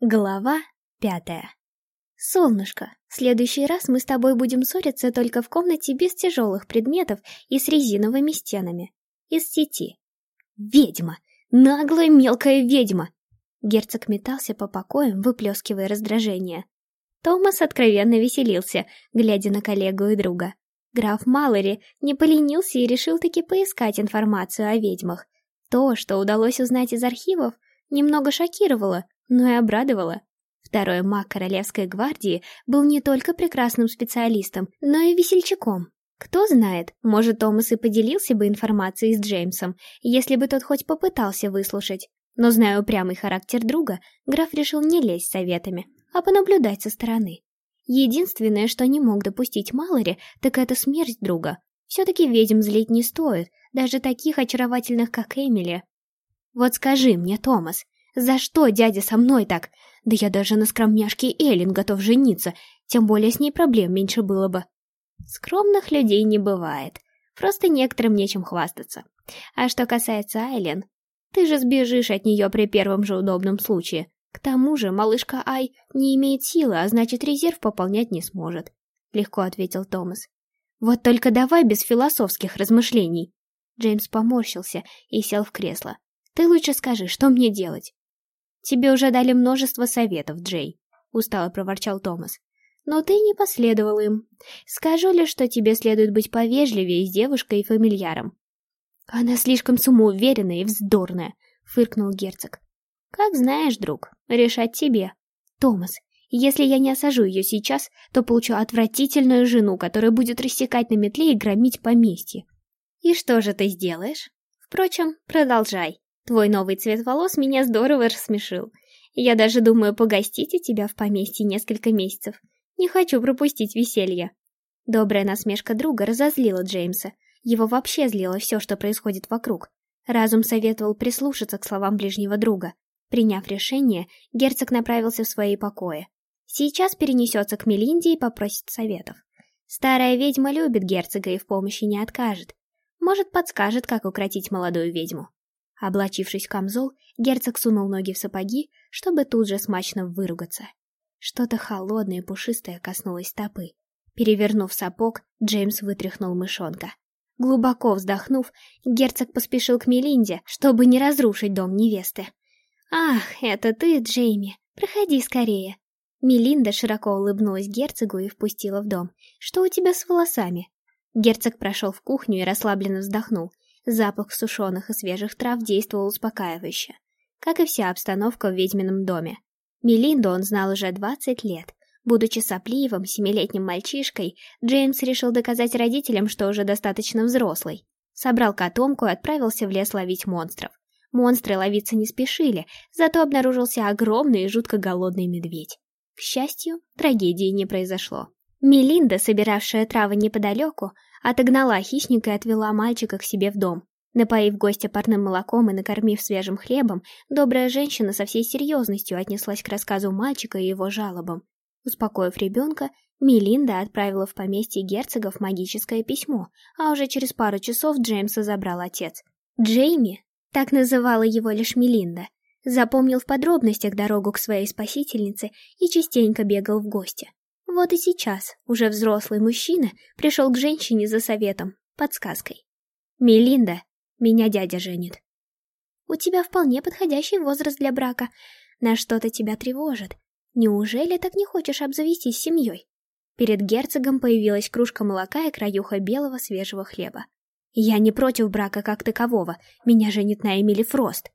Глава пятая. «Солнышко, в следующий раз мы с тобой будем ссориться только в комнате без тяжелых предметов и с резиновыми стенами. Из сети». «Ведьма! Наглая мелкая ведьма!» Герцог метался по покоям, выплескивая раздражение. Томас откровенно веселился, глядя на коллегу и друга. Граф Маллори не поленился и решил таки поискать информацию о ведьмах. То, что удалось узнать из архивов, немного шокировало, но и обрадовало. Второй маг Королевской гвардии был не только прекрасным специалистом, но и весельчаком. Кто знает, может, Томас и поделился бы информацией с Джеймсом, если бы тот хоть попытался выслушать. Но, зная упрямый характер друга, граф решил не лезть советами, а понаблюдать со стороны. Единственное, что не мог допустить Малори, так это смерть друга. Все-таки ведьм злить не стоит, даже таких очаровательных, как Эмили. Вот скажи мне, Томас, за что дядя со мной так? Да я даже на скромняшке Эллен готов жениться, тем более с ней проблем меньше было бы. Скромных людей не бывает, просто некоторым нечем хвастаться. А что касается Айлен, ты же сбежишь от нее при первом же удобном случае. К тому же малышка Ай не имеет силы, а значит резерв пополнять не сможет. Легко ответил Томас. Вот только давай без философских размышлений. Джеймс поморщился и сел в кресло. Ты лучше скажи, что мне делать? «Тебе уже дали множество советов, Джей», — устало проворчал Томас. «Но ты не последовал им. Скажу лишь, что тебе следует быть повежливее с девушкой и фамильяром». «Она слишком самоуверенная и вздорная», — фыркнул герцог. «Как знаешь, друг, решать тебе. Томас, если я не осажу ее сейчас, то получу отвратительную жену, которая будет рассекать на метле и громить поместье. И что же ты сделаешь? Впрочем, продолжай. Твой новый цвет волос меня здорово рассмешил. Я даже думаю погостить у тебя в поместье несколько месяцев. Не хочу пропустить веселье. Добрая насмешка друга разозлила Джеймса. Его вообще злило все, что происходит вокруг. Разум советовал прислушаться к словам ближнего друга. Приняв решение, герцог направился в свои покои. Сейчас перенесется к Мелинде и попросит советов. Старая ведьма любит герцога и в помощи не откажет. Может, подскажет, как укротить молодую ведьму. Облачившись в камзол, герцог сунул ноги в сапоги, чтобы тут же смачно выругаться. Что-то холодное и пушистое коснулось стопы. Перевернув сапог, Джеймс вытряхнул мышонка. Глубоко вздохнув, герцог поспешил к Мелинде, чтобы не разрушить дом невесты. «Ах, это ты, Джейми! Проходи скорее!» Мелинда широко улыбнулась герцогу и впустила в дом. «Что у тебя с волосами?» Герцог прошел в кухню и расслабленно вздохнул. Запах сушеных и свежих трав действовал успокаивающе, как и вся обстановка в ведьмином доме. Мелинду он знал уже 20 лет. Будучи сопливым, семилетним мальчишкой, Джеймс решил доказать родителям, что уже достаточно взрослый. Собрал котомку и отправился в лес ловить монстров. Монстры ловиться не спешили, зато обнаружился огромный и жутко голодный медведь. К счастью, трагедии не произошло. Мелинда, собиравшая травы неподалеку, отогнала хищника и отвела мальчика к себе в дом. Напоив гостя парным молоком и накормив свежим хлебом, добрая женщина со всей серьезностью отнеслась к рассказу мальчика и его жалобам. Успокоив ребенка, Мелинда отправила в поместье герцогов магическое письмо, а уже через пару часов Джеймса забрал отец. Джейми, так называла его лишь Мелинда, запомнил в подробностях дорогу к своей спасительнице и частенько бегал в гости. Вот и сейчас уже взрослый мужчина пришел к женщине за советом, подсказкой. «Мелинда, меня дядя женит». «У тебя вполне подходящий возраст для брака. На что-то тебя тревожит. Неужели так не хочешь обзавестись семьей?» Перед герцогом появилась кружка молока и краюха белого свежего хлеба. «Я не против брака как такового. Меня женит на Эмили Фрост».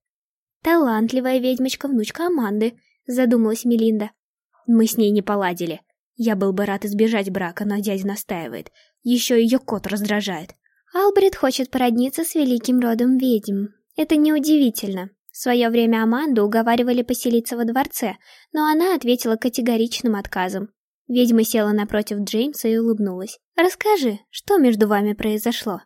«Талантливая ведьмочка-внучка Аманды», — задумалась Мелинда. «Мы с ней не поладили. Я был бы рад избежать брака, но дядя настаивает. Еще ее кот раздражает. Албрит хочет породниться с великим родом ведьм. Это неудивительно. В свое время Аманду уговаривали поселиться во дворце, но она ответила категоричным отказом. Ведьма села напротив Джеймса и улыбнулась. «Расскажи, что между вами произошло?»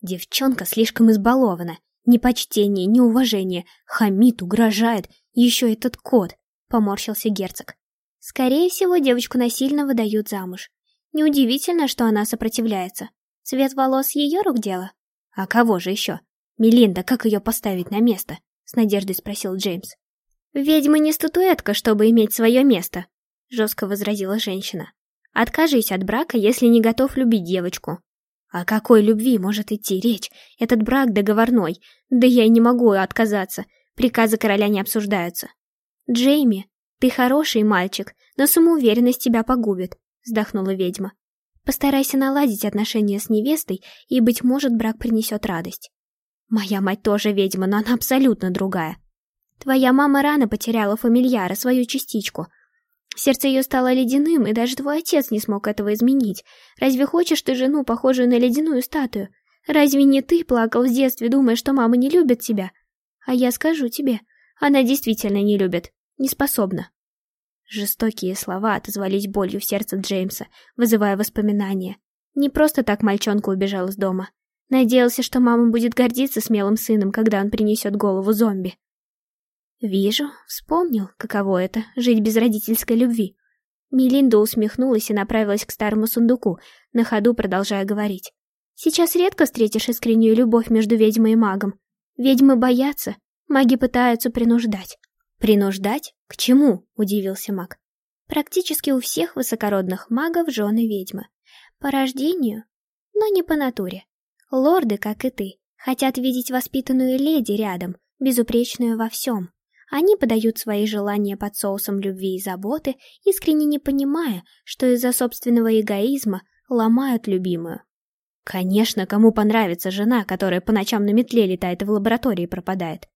Девчонка слишком избалована. Ни почтения, ни. Хамит, угрожает. Еще этот кот. Поморщился герцог. Скорее всего, девочку насильно выдают замуж. Неудивительно, что она сопротивляется. Цвет волос ее рук дело? А кого же еще? Мелинда, как ее поставить на место? С надеждой спросил Джеймс. «Ведьма не статуэтка, чтобы иметь свое место», — жестко возразила женщина. «Откажись от брака, если не готов любить девочку». «О какой любви может идти речь? Этот брак договорной. Да я и не могу отказаться. Приказы короля не обсуждаются». «Джейми, ты хороший мальчик, но самоуверенность тебя погубит», — вздохнула ведьма. «Постарайся наладить отношения с невестой, и, быть может, брак принесет радость». «Моя мать тоже ведьма, но она абсолютно другая», Твоя мама рано потеряла фамильяра, свою частичку. Сердце ее стало ледяным, и даже твой отец не смог этого изменить. Разве хочешь ты жену, похожую на ледяную статую? Разве не ты плакал в детстве, думая, что мама не любит тебя? А я скажу тебе, она действительно не любит, не способна. Жестокие слова отозвались болью в сердце Джеймса, вызывая воспоминания. Не просто так мальчонка убежал из дома. Надеялся, что мама будет гордиться смелым сыном, когда он принесет голову зомби. Вижу, вспомнил, каково это — жить без родительской любви. Мелинда усмехнулась и направилась к старому сундуку, на ходу продолжая говорить. Сейчас редко встретишь искреннюю любовь между ведьмой и магом. Ведьмы боятся, маги пытаются принуждать. Принуждать? К чему? Удивился маг. Практически у всех высокородных магов жены ведьмы. По рождению, но не по натуре. Лорды, как и ты, хотят видеть воспитанную леди рядом, безупречную во всем. Они подают свои желания под соусом любви и заботы, искренне не понимая, что из-за собственного эгоизма ломают любимую. Конечно, кому понравится жена, которая по ночам на метле летает и в лаборатории пропадает.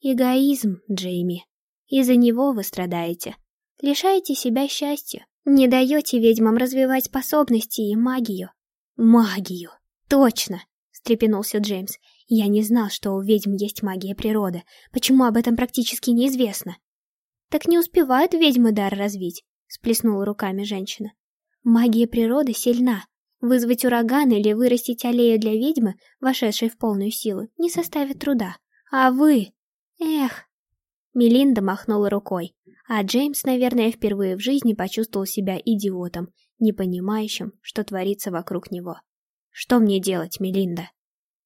Эгоизм, Джейми. Из-за него вы страдаете. Лишаете себя счастья. Не даете ведьмам развивать способности и магию. Магию. Точно, встрепенулся Джеймс. Я не знал, что у ведьм есть магия природы. Почему об этом практически неизвестно? Так не успевают ведьмы дар развить, сплеснула руками женщина. Магия природы сильна. Вызвать ураган или вырастить аллею для ведьмы, вошедшей в полную силу, не составит труда. А вы... Эх... Мелинда махнула рукой, а Джеймс, наверное, впервые в жизни почувствовал себя идиотом, не понимающим, что творится вокруг него. «Что мне делать, Мелинда?»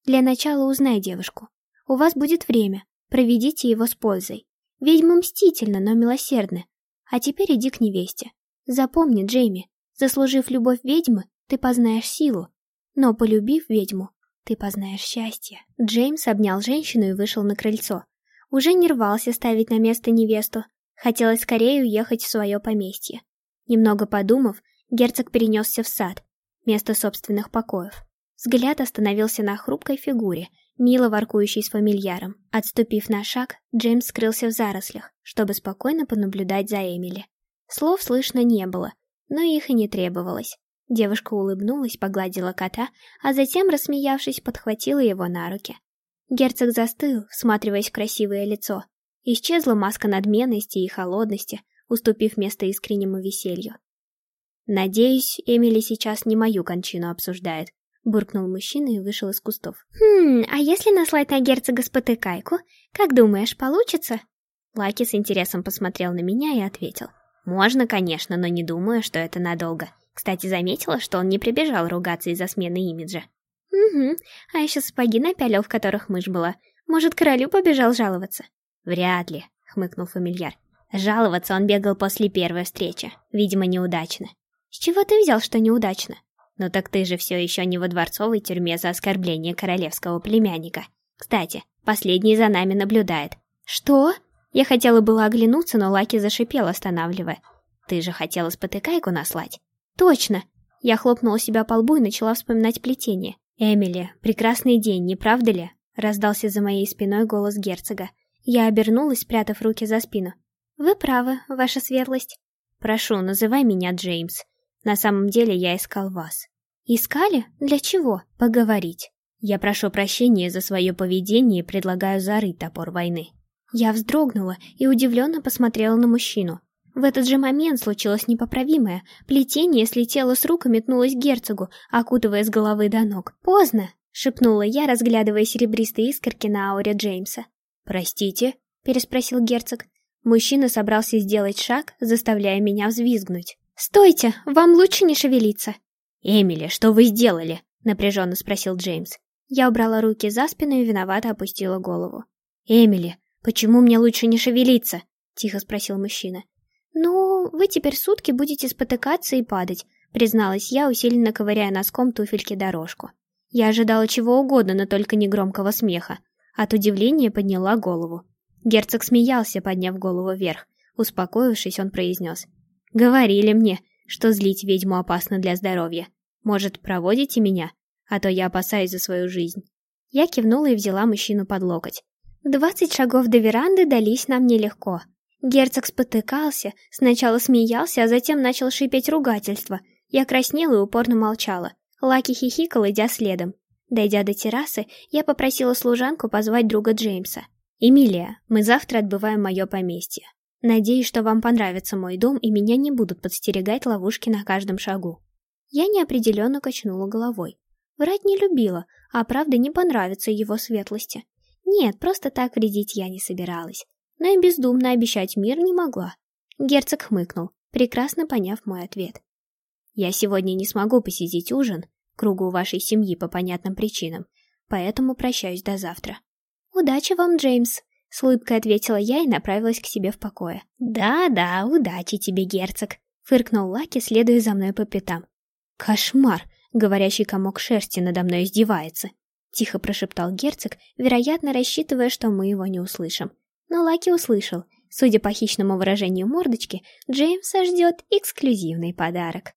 Для начала узнай девушку. У вас будет время. Проведите его с пользой. Ведьмы мстительно, но милосердны. А теперь иди к невесте. Запомни, Джейми, заслужив любовь ведьмы, ты познаешь силу. Но полюбив ведьму, ты познаешь счастье. Джеймс обнял женщину и вышел на крыльцо. Уже не рвался ставить на место невесту. Хотелось скорее уехать в свое поместье. Немного подумав, герцог перенесся в сад, место собственных покоев. Взгляд остановился на хрупкой фигуре, мило воркующей с фамильяром. Отступив на шаг, Джеймс скрылся в зарослях, чтобы спокойно понаблюдать за Эмили. Слов слышно не было, но их и не требовалось. Девушка улыбнулась, погладила кота, а затем, рассмеявшись, подхватила его на руки. Герцог застыл, всматриваясь в красивое лицо. Исчезла маска надменности и холодности, уступив место искреннему веселью. «Надеюсь, Эмили сейчас не мою кончину обсуждает», буркнул мужчина и вышел из кустов. «Хм, а если наслать на герцога спотыкайку? Как думаешь, получится?» Лаки с интересом посмотрел на меня и ответил. «Можно, конечно, но не думаю, что это надолго. Кстати, заметила, что он не прибежал ругаться из-за смены имиджа». «Угу, а еще сапоги напялил, в которых мышь была. Может, королю побежал жаловаться?» «Вряд ли», — хмыкнул фамильяр. «Жаловаться он бегал после первой встречи. Видимо, неудачно». «С чего ты взял, что неудачно?» «Ну так ты же все еще не во дворцовой тюрьме за оскорбление королевского племянника. Кстати, последний за нами наблюдает». «Что?» Я хотела было оглянуться, но Лаки зашипел, останавливая. «Ты же хотела спотыкайку наслать?» «Точно!» Я хлопнула себя по лбу и начала вспоминать плетение. «Эмили, прекрасный день, не правда ли?» Раздался за моей спиной голос герцога. Я обернулась, спрятав руки за спину. «Вы правы, ваша светлость». «Прошу, называй меня Джеймс. На самом деле я искал вас. Искали? Для чего? Поговорить. Я прошу прощения за свое поведение и предлагаю зарыть топор войны. Я вздрогнула и удивленно посмотрела на мужчину. В этот же момент случилось непоправимое. Плетение слетело с рук и метнулось к герцогу, окутывая с головы до ног. «Поздно!» — шепнула я, разглядывая серебристые искорки на ауре Джеймса. «Простите?» — переспросил герцог. Мужчина собрался сделать шаг, заставляя меня взвизгнуть. «Стойте! Вам лучше не шевелиться!» «Эмили, что вы сделали?» — напряженно спросил Джеймс. Я убрала руки за спину и виновато опустила голову. «Эмили, почему мне лучше не шевелиться?» — тихо спросил мужчина. «Ну, вы теперь сутки будете спотыкаться и падать», — призналась я, усиленно ковыряя носком туфельки дорожку. Я ожидала чего угодно, но только не громкого смеха. От удивления подняла голову. Герцог смеялся, подняв голову вверх. Успокоившись, он произнес. «Говорили мне, что злить ведьму опасно для здоровья. Может, проводите меня? А то я опасаюсь за свою жизнь». Я кивнула и взяла мужчину под локоть. Двадцать шагов до веранды дались нам нелегко. Герцог спотыкался, сначала смеялся, а затем начал шипеть ругательство. Я краснела и упорно молчала. Лаки хихикал, идя следом. Дойдя до террасы, я попросила служанку позвать друга Джеймса. «Эмилия, мы завтра отбываем мое поместье. Надеюсь, что вам понравится мой дом и меня не будут подстерегать ловушки на каждом шагу». Я неопределенно качнула головой. Врать не любила, а правда не понравится его светлости. Нет, просто так вредить я не собиралась но и бездумно обещать мир не могла. Герцог хмыкнул, прекрасно поняв мой ответ. «Я сегодня не смогу посетить ужин кругу вашей семьи по понятным причинам, поэтому прощаюсь до завтра». «Удачи вам, Джеймс!» — с улыбкой ответила я и направилась к себе в покое. «Да-да, удачи тебе, герцог!» — фыркнул Лаки, следуя за мной по пятам. «Кошмар!» — говорящий комок шерсти надо мной издевается. Тихо прошептал герцог, вероятно, рассчитывая, что мы его не услышим но Лаки услышал. Судя по хищному выражению мордочки, Джеймса ждет эксклюзивный подарок.